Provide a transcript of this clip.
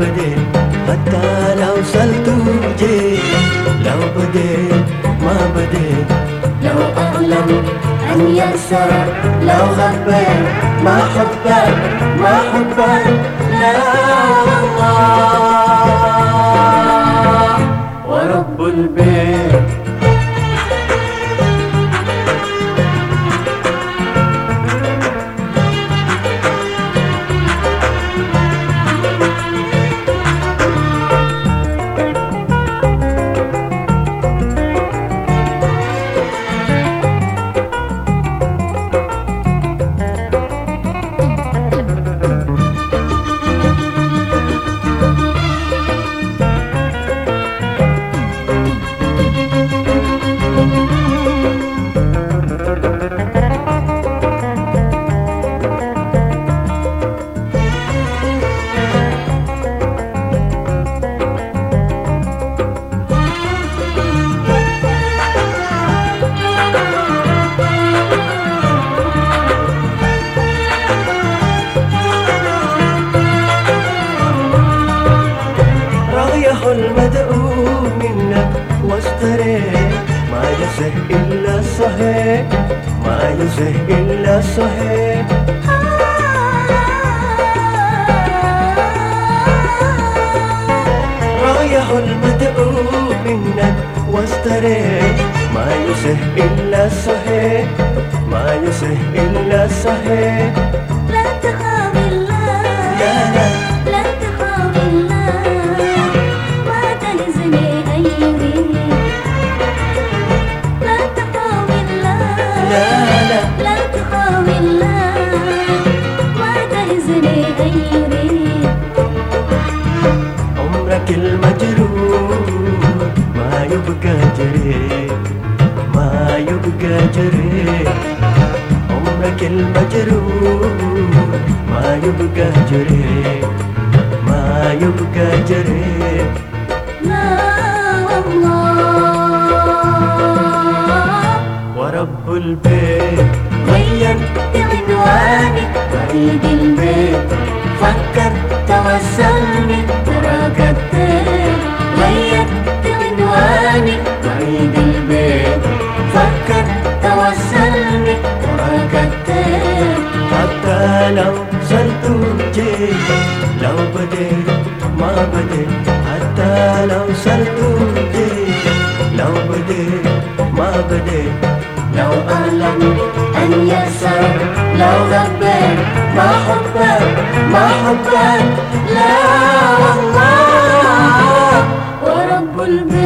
بديت حتى لو وصلت وجيت لو بديت ما بديت لو أعلم أن يسر لو خبيت ما حبك ما حبك لا والله ورب البيت. المدعو منك واشتريت ما يصح إلا الصحيح ما يصح إلا الصحيح رايح المدعو منك واشتريت ما يصح إلا الصحيح ما يصح إلا الصحيح ما يبقى جريح ما يبقى جريح عمرك المجروح ما يبقى جريح ما يبقى جريح لا والله ورب البيت غيرت عنواني بعيد البيت فكر توصلني تراك حتى لو وجيت لو بديت ما بديت. حتى لو وجيت لو بديت ما بديت. لو أعلم أن يسر لو غبر ما حبك ما حبك. لا والله. ورب البيت